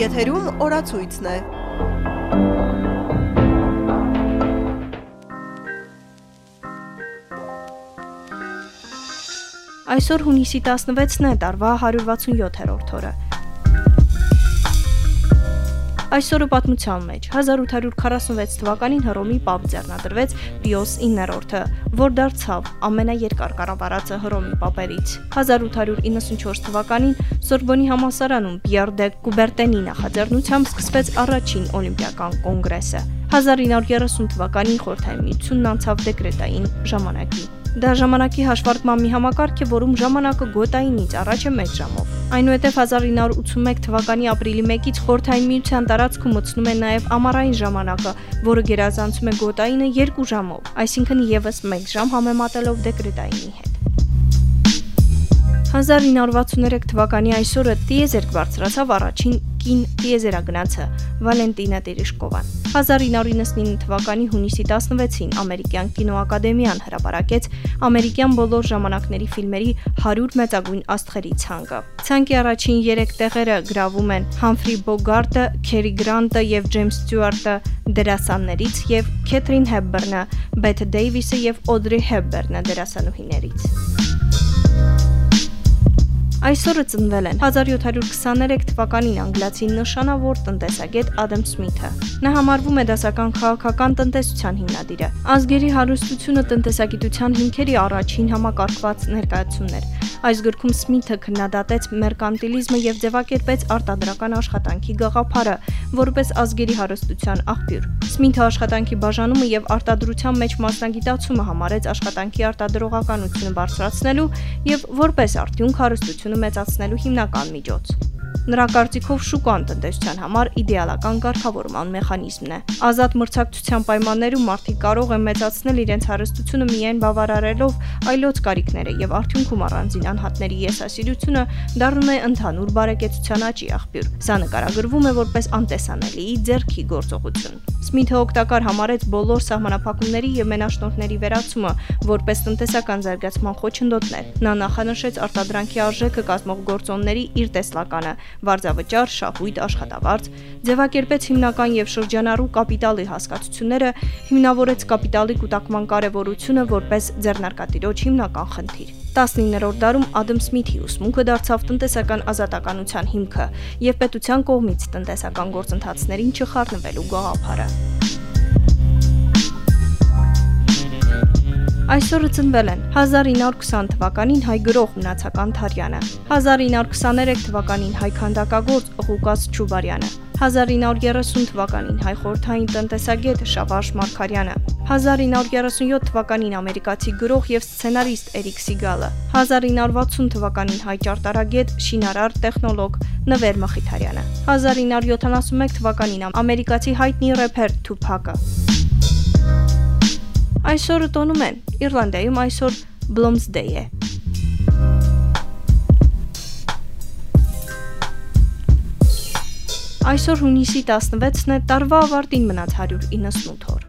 Եթերում օրացույցն է։ Այսօր հունիսի 16-ն է, տարվա 167-րդ օրը։ Այսօրը պատմության մեջ. 1846 թվականին Հռոմի Պապ ձեռնադրվեց Պիոս 9-րդը, որ դարձավ ամենաերկար կառավարածը Հռոմի Պապերից։ 1894 թվականին Սորբոնի համալսարանում Պիեր դե Կուբերտենի նախաձեռնությամբ սկսվեց առաջին օլիմպիական կոնգրեսը։ 1930 թվականին Խորհրդային Միությունն անցավ դեկրետային ժամանակի։ Դա ժամանակի հաշվարկման մի համակարգ է, որում ժամանակը գոտայինից առաջ է 1 ժամով։ Այնուհետև 1981 թվականի ապրիլի 1-ից Խորհրդային Միության տարածքում մտցնում է նաև ամառային ժամանակը, որը գերազանցում է գոտայինը 2 ժամով, այսինքն եւս 1 ժամ համեմատելով դեկրետայինի հետ։ 1963 թվականի այսօրը տիեզերք բարձրացավ առաջին կին տիեզերագնացը Վալենտինա Տերեշկովան։ 1999 թվականի հունիսի 16-ին ամերիկյան կինոակադեմիան հրապարակեց ամերիկյան բոլոր ժամանակների ֆիլմերի 100 մեծագույն աստղերի ցանկը։ Ցանկի առաջին 3 տեղերը գրավում են Համֆրի Բոգարտը, Քերի Գրանտը եւ Ջեյմս Ստյուարտը դերասաններից եւ Քեթրին Հեբբերնը, Բեթ Դեյվիսը եւ Օդրի Հեբբերնը դերասանուհիներից։ Այսօրը ծնվել են 1723 թվականին անգլիացի նշանավոր տնտեսագետ Ադամ Սմիթը։ Նա համարվում է դասական քաղաքական տնտեսության հիմնադիրը։ Ազգերի հարստությունը տնտեսագիտության հիմքերի առաջին համակարգված ներկայացումն էր։ Այս գրքում Սմիթը քննադատեց մերկանտիլիզմը եւ ձևակերպեց արտադրական աշխատանքի գաղափարը, որպես ազգերի հարստության աղբյուր։ Սմիթը աշխատանքի բաժանումը եւ արտադրության մեջ մասնագիտացումը համարեց աշխատանքի արտադրողականությունը բարձրացնելու եւ որպես արդյունք հարստությունը մեծացնելու հիմնական միջոց։ Նրա կարծիքով շուկան տնտեսության համար իդեալական կարգավորման մեխանիզմն է։ Ազատ մրցակցության պայմաններում մարդիկ կարող են մեծացնել իրենց հարստությունը միայն բավարարելով այլոց կարիքները եւ արդյունքում առանձին անհատների եսասիրությունը դառնում է ընդհանուր բարեկեցության աճի աղբյուր։ Սա նկարագրվում է որպես անտեսանելի ձեռքի գործողություն։ Սմիթը օգտակար համարեց բոլոր սահմանափակումների եւ մենաշնորհների վերացումը որպես տնտեսական զարգացման խոչընդոտներ։ Նա նախանշեց արտադրանքի արժեքը կազմող գործոնների իր տեսլականը, վարձավճար, շահույթ, աշխատավարձ, ձևակերպեց հիմնական եւ շրջանառու կապիտալի հասկացությունները, հիմնավորեց կապիտալի կൂട്ടակման կարեւորությունը որպես ձեռնարկատիրոջ հիմնական խնդիր։ 19-րդ դարում Ադամ Սմիթի ուսմունքը դարձավ տնտեսական ազատականության հիմքը եւ պետության կողմից տնտեսական գործընթացներին չխառնվելու գաղափարը։ Այսօրը ծնվել են 1920 թվականին հայ գրող Մնացական Թարյանը, 1923 թվականին հայ քանդակագործ Ղուկաս Չուբարյանը, 1930 թվականին հայ խորթային տնտեսագետ Շավարժ Մարկարյանը, 1937 թվականին ամերիկացի գրող եւ սցենարիստ Էրիկ Սիգալը, 1960 թվականին հայ ճարտարագետ, շինարար, տեխնոլոգ Նվեր Մխիթարյանը, 1971 թվականին ամերիկացի հայտնի рэփեր Թուփակը։ Այսօրը տոնում են Իռլանդիայում այսօր Bloomsday է։ Այսօր հունիսի 16-ն է, տարվա ավարտին մնաց 198 օր։